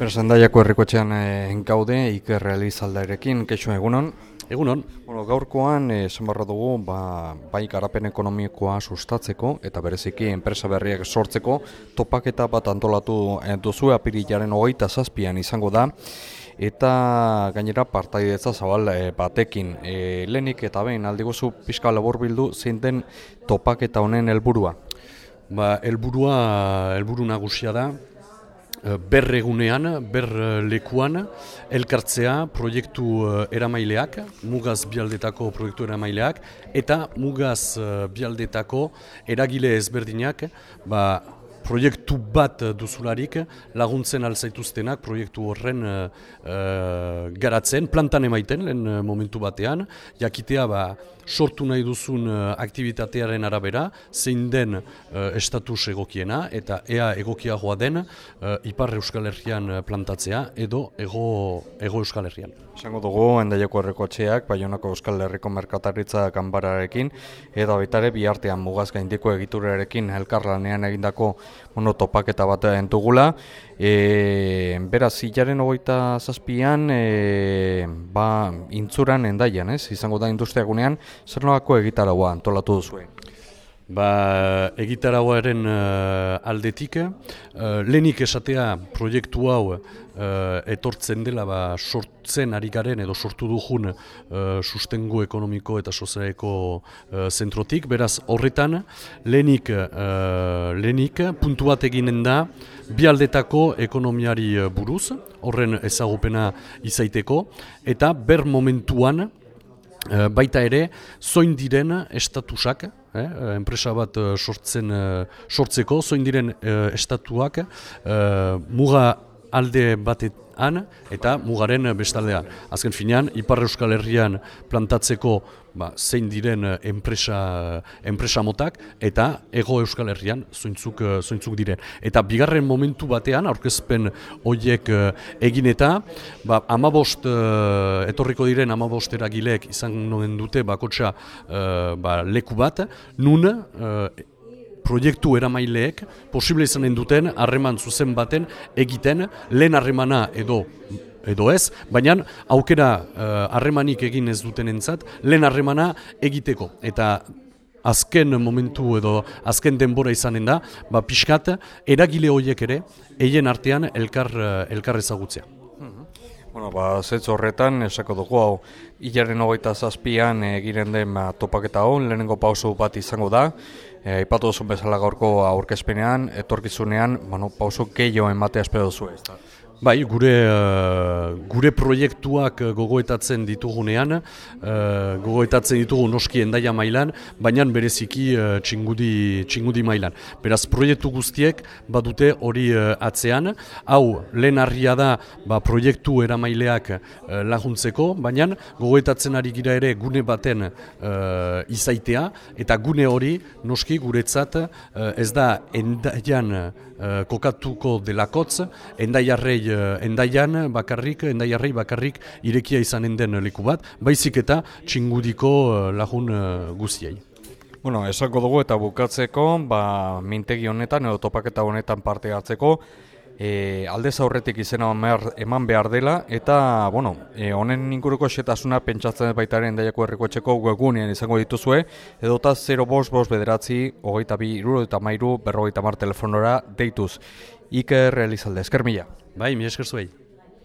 Berzendaiako herrikotxean e, gaude Iker Elizaldarekin, keixo egunon. Egunon. Bueno, gaurkoan e, dugu ba, bai garapen ekonomikoa sustatzeko eta bereziki enpresa berriak sortzeko topaketa bat antolatu e, duzu apirilaren hogeita zazpian izango da eta gainera partaidetza zabal e, batekin. E, lehenik eta behin aldi guzu pixka labor bildu zein den topaketa honen helburua. Ba, helburua helburu nagusia da, Eh, berregunean, berlekuan, elkartzea proiektu eh, eramaileak, mugaz bialdetako proiektu eramaileak, eta mugaz eh, bialdetako eragile ezberdinak, ba, proiektu bat duzularik laguntzen alzaituztenak proiektu horren garatzen, plantan emaiten lehen momentu batean, jakitea ba, sortu nahi duzun uh, aktivitatearen arabera, zein den uh, estatus egokiena eta ea egokiagoa den uh, Ipar Euskal Herrian plantatzea edo ego, ego Euskal Herrian. Esango dugu, endaiako herriko txeak, Baionako Euskal Herriko Merkataritza kanbararekin, edo bitare bihartean mugaz gaindiko egiturarekin elkarlanean egindako monotopaketa bat entugula. E, beraz, hilaren ogoita zazpian, e, ba, intzuran endaian, ez? izango da industriagunean, zer nolako egitaragoa antolatu duzue? Ba, egitaragoaren uh, aldetik, uh, lehenik esatea proiektu hau uh, etortzen dela ba, sortzen ari garen edo sortu dugun uh, sustengu ekonomiko eta sozialeko uh, zentrotik. Beraz, horretan, lehenik, uh, lehenik puntu bat eginen da bi aldetako ekonomiari buruz, horren ezagupena izaiteko, eta ber momentuan, Eh, baita ere, zoin diren estatusak, eh, enpresa bat eh, sortzen, sortzeko, zoin diren estatuak muga alde batean eta mugaren bestaldean. Azken finean, Ipar Euskal Herrian plantatzeko ba, zein diren enpresa, enpresa motak eta Ego Euskal Herrian zointzuk, zointzuk diren. Eta bigarren momentu batean, aurkezpen horiek egin eta, ba, amabost, etorriko diren amabost eragilek izan noen dute bakotxa ba, leku bat, nun proiektu eramaileek posible izanen duten harreman zuzen baten egiten lehen harremana edo edo ez, baina aukera eh, harremanik egin ez duten entzat, lehen harremana egiteko. Eta azken momentu edo azken denbora izanen da, ba, pixkat eragile horiek ere, eien artean elkar, eh, elkar ezagutzea. Bueno, ba, zetz horretan, esako dugu hau, hilaren hogeita zazpian egiren den ba, topaketa hon, lehenengo pauso bat izango da, E, ipatu duzun bezala gaurko aurkezpenean, etorkizunean, bueno, pauso gehiago ematea espero duzu ez da. Bai, gure, uh, gure proiektuak gogoetatzen ditugunean, uh, gogoetatzen ditugu noski endaia mailan, baina bereziki uh, txingudi, txingudi mailan. Beraz, proiektu guztiek badute hori uh, atzean, hau lehen harria da ba, proiektu eramaileak uh, laguntzeko, baina gogoetatzen ari gira ere gune baten uh, izaitea, eta gune hori noski guretzat uh, ez da endaian uh, kokatuko delakotz, endaiarrei endaian bakarrik, endaiarrei bakarrik irekia izanen den leku bat, baizik eta txingudiko uh, lagun uh. Bueno, esango dugu eta bukatzeko, ba, mintegi honetan edo topaketa honetan parte hartzeko, e, aldez aurretik izena eman behar dela, eta, bueno, e, honen inguruko xetasuna pentsatzen baitaren daiako herriko etxeko webunean izango dituzue, edota 0 bost bost bederatzi, hogeita bi, iruro eta mairu, berrogeita mar telefonora deituz. Iker Elizalde, esker mila. Bai, mi esker zuei.